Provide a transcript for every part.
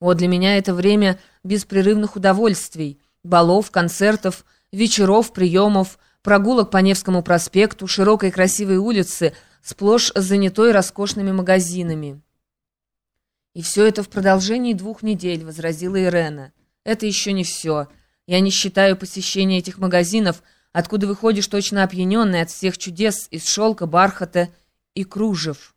О, для меня это время беспрерывных удовольствий, балов, концертов, вечеров, приемов, прогулок по Невскому проспекту, широкой красивой улицы, сплошь занятой роскошными магазинами. «И все это в продолжении двух недель», — возразила Ирена. «Это еще не все. Я не считаю посещения этих магазинов, откуда выходишь точно опьяненный от всех чудес из шелка, бархата и кружев».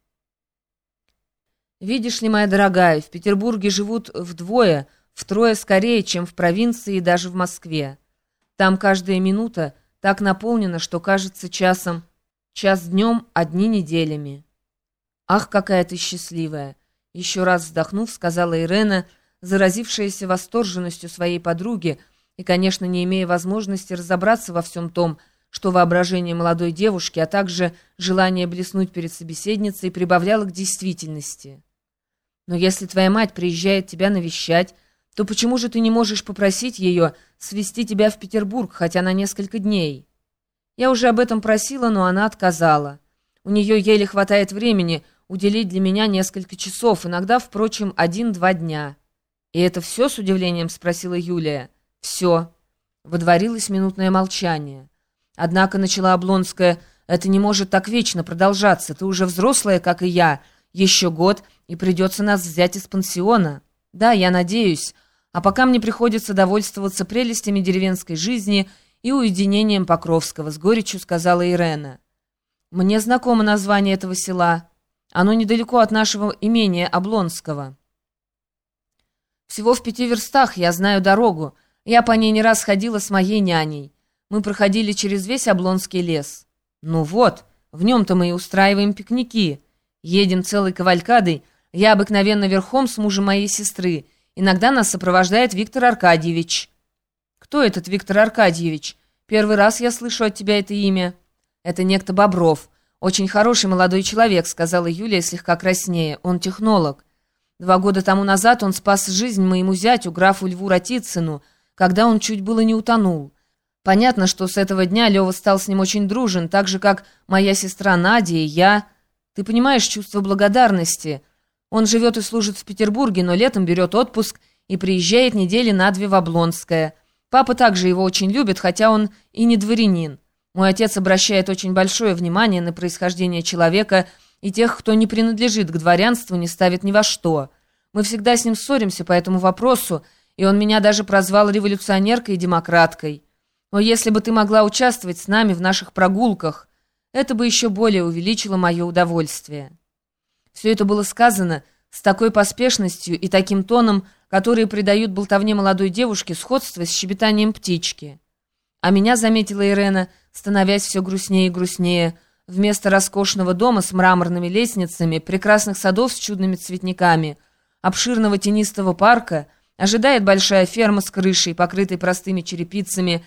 «Видишь ли, моя дорогая, в Петербурге живут вдвое, втрое скорее, чем в провинции и даже в Москве. Там каждая минута так наполнена, что кажется часом, час днем, одни неделями». «Ах, какая ты счастливая!» Еще раз вздохнув, сказала Ирена, заразившаяся восторженностью своей подруги и, конечно, не имея возможности разобраться во всем том, что воображение молодой девушки, а также желание блеснуть перед собеседницей прибавляло к действительности. «Но если твоя мать приезжает тебя навещать, то почему же ты не можешь попросить ее свести тебя в Петербург хотя на несколько дней?» Я уже об этом просила, но она отказала. У нее еле хватает времени уделить для меня несколько часов, иногда, впрочем, один-два дня. «И это все?» — с удивлением спросила Юлия. «Все». Водворилось минутное молчание. Однако, начала Облонская, это не может так вечно продолжаться. Ты уже взрослая, как и я. Еще год, и придется нас взять из пансиона. Да, я надеюсь. А пока мне приходится довольствоваться прелестями деревенской жизни и уединением Покровского, с горечью сказала Ирена. Мне знакомо название этого села. Оно недалеко от нашего имения Облонского. Всего в пяти верстах я знаю дорогу. Я по ней не раз ходила с моей няней. Мы проходили через весь Облонский лес. Ну вот, в нем-то мы и устраиваем пикники. Едем целой кавалькадой. Я обыкновенно верхом с мужем моей сестры. Иногда нас сопровождает Виктор Аркадьевич. Кто этот Виктор Аркадьевич? Первый раз я слышу от тебя это имя. Это некто Бобров. «Очень хороший молодой человек», — сказала Юлия слегка краснее. «Он технолог. Два года тому назад он спас жизнь моему зятю, графу Льву Ратицыну, когда он чуть было не утонул. Понятно, что с этого дня Лева стал с ним очень дружен, так же, как моя сестра Надя и я. Ты понимаешь чувство благодарности. Он живет и служит в Петербурге, но летом берет отпуск и приезжает недели на две в Облонское. Папа также его очень любит, хотя он и не дворянин. Мой отец обращает очень большое внимание на происхождение человека, и тех, кто не принадлежит к дворянству, не ставит ни во что. Мы всегда с ним ссоримся по этому вопросу, и он меня даже прозвал революционеркой и демократкой. Но если бы ты могла участвовать с нами в наших прогулках, это бы еще более увеличило мое удовольствие». Все это было сказано с такой поспешностью и таким тоном, которые придают болтовне молодой девушке сходство с щебетанием птички. А меня заметила Ирена, становясь все грустнее и грустнее. Вместо роскошного дома с мраморными лестницами, прекрасных садов с чудными цветниками, обширного тенистого парка, ожидает большая ферма с крышей, покрытой простыми черепицами,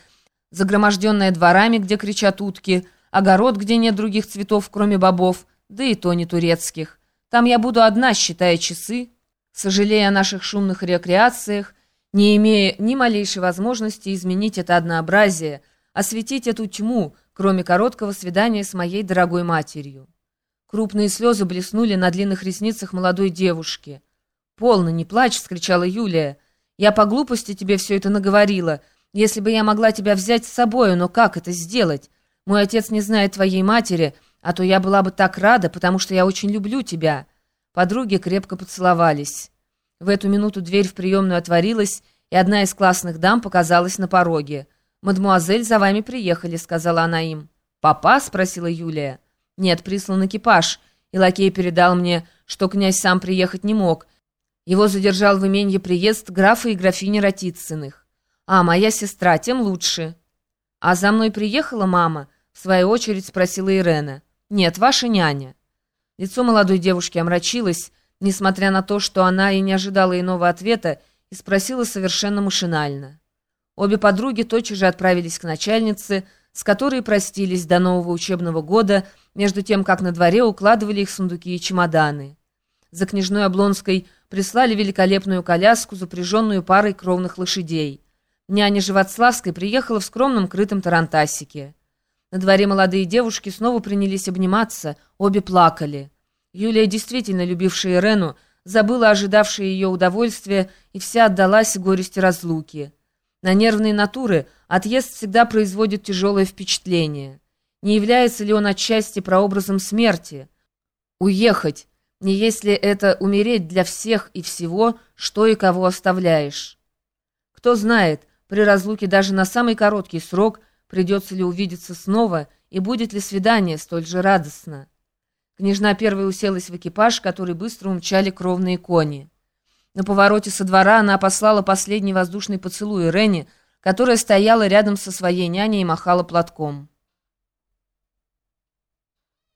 загроможденная дворами, где кричат утки, огород, где нет других цветов, кроме бобов, да и то не турецких. Там я буду одна, считая часы, сожалея о наших шумных рекреациях, не имея ни малейшей возможности изменить это однообразие, осветить эту тьму, кроме короткого свидания с моей дорогой матерью. Крупные слезы блеснули на длинных ресницах молодой девушки. «Полно, не плачь!» — вскричала Юлия. «Я по глупости тебе все это наговорила. Если бы я могла тебя взять с собою, но как это сделать? Мой отец не знает твоей матери, а то я была бы так рада, потому что я очень люблю тебя». Подруги крепко поцеловались. В эту минуту дверь в приемную отворилась, и одна из классных дам показалась на пороге. «Мадмуазель, за вами приехали», — сказала она им. «Папа?» — спросила Юлия. «Нет, прислан экипаж, и лакей передал мне, что князь сам приехать не мог. Его задержал в именье приезд графа и графини Ратицыных. А, моя сестра, тем лучше». «А за мной приехала мама?» — в свою очередь спросила Ирена. «Нет, ваша няня». Лицо молодой девушки омрачилось, несмотря на то, что она и не ожидала иного ответа, и спросила совершенно машинально. Обе подруги тотчас же отправились к начальнице, с которой простились до нового учебного года, между тем, как на дворе укладывали их сундуки и чемоданы. За княжной Облонской прислали великолепную коляску, запряженную парой кровных лошадей. Няня Животславской приехала в скромном крытом тарантасике. На дворе молодые девушки снова принялись обниматься, обе плакали. Юлия, действительно любившая Ирену, забыла ожидавшее ее удовольствие и вся отдалась горести разлуки. На нервные натуры отъезд всегда производит тяжелое впечатление. Не является ли он отчасти прообразом смерти? Уехать, не если это умереть для всех и всего, что и кого оставляешь. Кто знает, при разлуке даже на самый короткий срок придется ли увидеться снова и будет ли свидание столь же радостно. Княжна первой уселась в экипаж, который быстро умчали кровные кони. На повороте со двора она послала последний воздушный поцелуй Рене, которая стояла рядом со своей няней и махала платком.